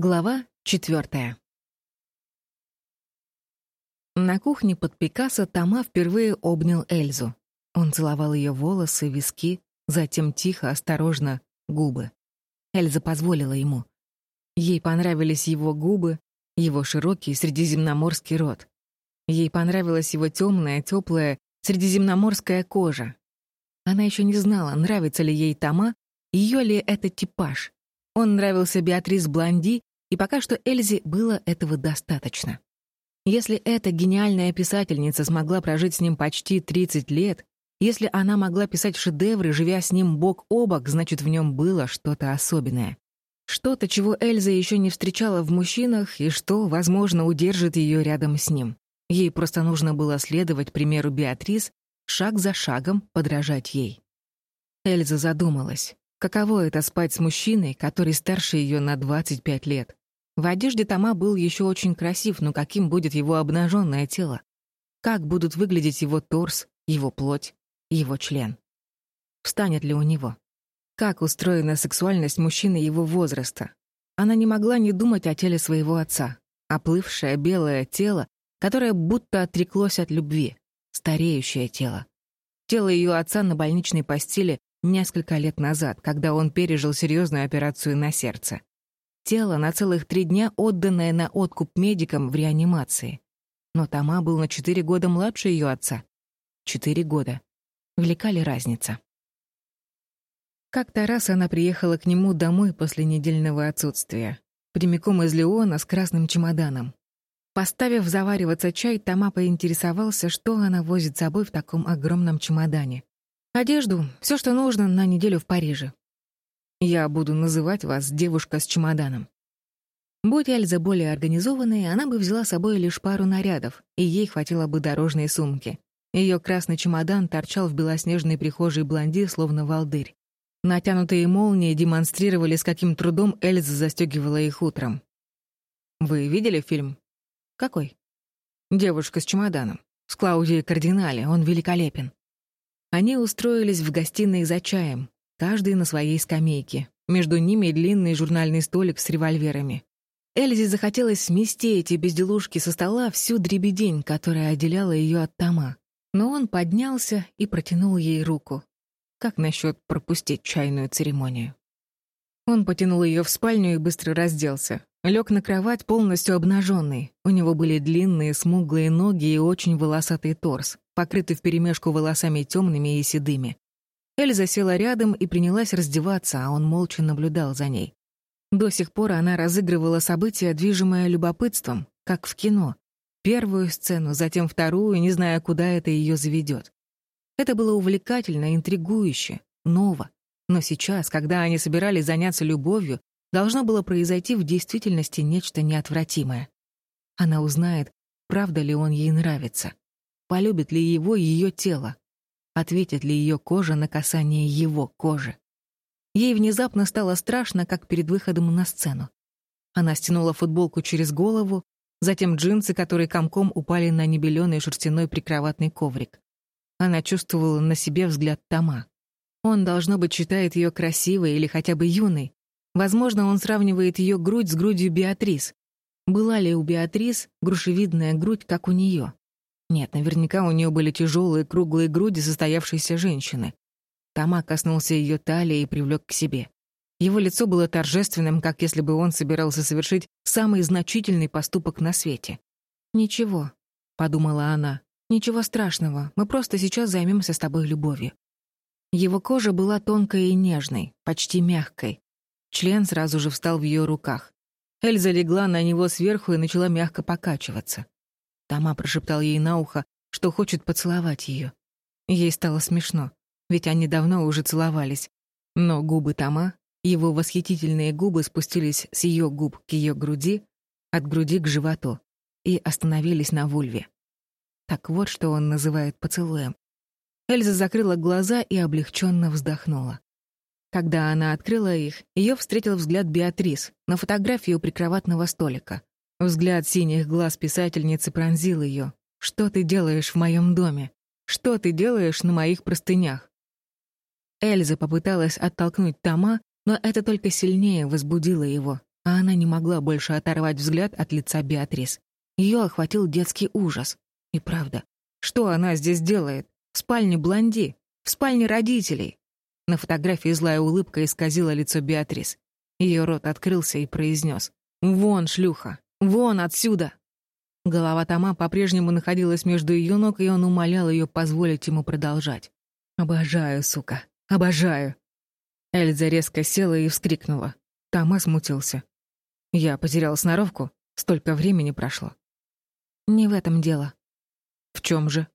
Глава четвертая. На кухне под Пикассо Тома впервые обнял Эльзу. Он целовал ее волосы, виски, затем тихо, осторожно, губы. Эльза позволила ему. Ей понравились его губы, его широкий средиземноморский рот. Ей понравилась его темная, теплая средиземноморская кожа. Она еще не знала, нравится ли ей Тома, ее ли это типаж. Он нравился Беатрис Блонди, и пока что Эльзе было этого достаточно. Если эта гениальная писательница смогла прожить с ним почти 30 лет, если она могла писать шедевры, живя с ним бок о бок, значит, в нем было что-то особенное. Что-то, чего Эльза еще не встречала в мужчинах, и что, возможно, удержит ее рядом с ним. Ей просто нужно было следовать примеру Беатрис, шаг за шагом подражать ей. Эльза задумалась, каково это спать с мужчиной, который старше ее на 25 лет. В одежде Тома был еще очень красив, но каким будет его обнаженное тело? Как будут выглядеть его торс, его плоть, его член? Встанет ли у него? Как устроена сексуальность мужчины его возраста? Она не могла не думать о теле своего отца. Оплывшее белое тело, которое будто отреклось от любви. Стареющее тело. Тело ее отца на больничной постели несколько лет назад, когда он пережил серьезную операцию на сердце. Тело на целых три дня, отданное на откуп медикам в реанимации. Но Тома был на четыре года младше ее отца. Четыре года. Велика ли разница? Как-то раз она приехала к нему домой после недельного отсутствия. Прямиком из Леона с красным чемоданом. Поставив завариваться чай, Тома поинтересовался, что она возит с собой в таком огромном чемодане. «Одежду, все, что нужно на неделю в Париже. Я буду называть вас девушка с чемоданом. Будь Эльза более организованной, она бы взяла с собой лишь пару нарядов, и ей хватило бы дорожной сумки. Ее красный чемодан торчал в белоснежной прихожей блонди, словно волдырь. Натянутые молнии демонстрировали, с каким трудом Эльза застегивала их утром. «Вы видели фильм?» «Какой?» «Девушка с чемоданом. С Клаудией Кардинале. Он великолепен». Они устроились в гостиной за чаем, каждый на своей скамейке. Между ними длинный журнальный столик с револьверами. Эльзе захотелось смести эти безделушки со стола всю дребедень, которая отделяла ее от Тома. Но он поднялся и протянул ей руку. Как насчет пропустить чайную церемонию? Он потянул ее в спальню и быстро разделся. Лег на кровать полностью обнаженный. У него были длинные, смуглые ноги и очень волосатый торс, покрытый вперемешку волосами темными и седыми. Эльза села рядом и принялась раздеваться, а он молча наблюдал за ней. До сих пор она разыгрывала события, движимое любопытством, как в кино. Первую сцену, затем вторую, не зная, куда это ее заведет. Это было увлекательно, интригующе, ново. Но сейчас, когда они собирались заняться любовью, должно было произойти в действительности нечто неотвратимое. Она узнает, правда ли он ей нравится, полюбит ли его ее тело, Ответит ли ее кожа на касание его кожи? Ей внезапно стало страшно, как перед выходом на сцену. Она стянула футболку через голову, затем джинсы, которые комком упали на небеленый шерстяной прикроватный коврик. Она чувствовала на себе взгляд Тома. Он, должно быть, считает ее красивой или хотя бы юной. Возможно, он сравнивает ее грудь с грудью Беатрис. Была ли у Беатрис грушевидная грудь, как у нее? Нет, наверняка у нее были тяжелые круглые груди состоявшейся женщины. Тома коснулся ее талии и привлек к себе. Его лицо было торжественным, как если бы он собирался совершить самый значительный поступок на свете. «Ничего», — подумала она, — «ничего страшного, мы просто сейчас займемся с тобой любовью». Его кожа была тонкой и нежной, почти мягкой. Член сразу же встал в ее руках. Эльза легла на него сверху и начала мягко покачиваться. Тома прошептал ей на ухо, что хочет поцеловать ее. Ей стало смешно, ведь они давно уже целовались. Но губы Тома, его восхитительные губы спустились с ее губ к ее груди, от груди к животу, и остановились на вульве. Так вот, что он называет поцелуем. Эльза закрыла глаза и облегченно вздохнула. Когда она открыла их, ее встретил взгляд Беатрис на фотографию прикроватного столика. Взгляд синих глаз писательницы пронзил ее. «Что ты делаешь в моем доме? Что ты делаешь на моих простынях?» Эльза попыталась оттолкнуть Тома, но это только сильнее возбудило его. а она не могла больше оторвать взгляд от лица Беатрис. Ее охватил детский ужас. И правда, что она здесь делает? В спальне Блонди, в спальне родителей. На фотографии злая улыбка исказила лицо Беатрис. Ее рот открылся и произнес «Вон, шлюха! Вон отсюда!» Голова Тома по-прежнему находилась между ее ног, и он умолял ее позволить ему продолжать. «Обожаю, сука! Обожаю!» Эльза резко села и вскрикнула. Тома смутился. Я потерял сноровку. Столько времени прошло. Не в этом дело. В чем же?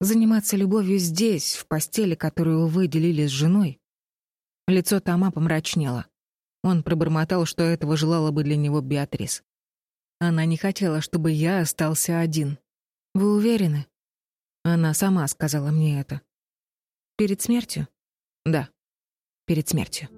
Заниматься любовью здесь, в постели, которую вы делили с женой. Лицо Тома помрачнело. Он пробормотал, что этого желала бы для него Беатрис. Она не хотела, чтобы я остался один. Вы уверены? Она сама сказала мне это. Перед смертью? Да, перед смертью.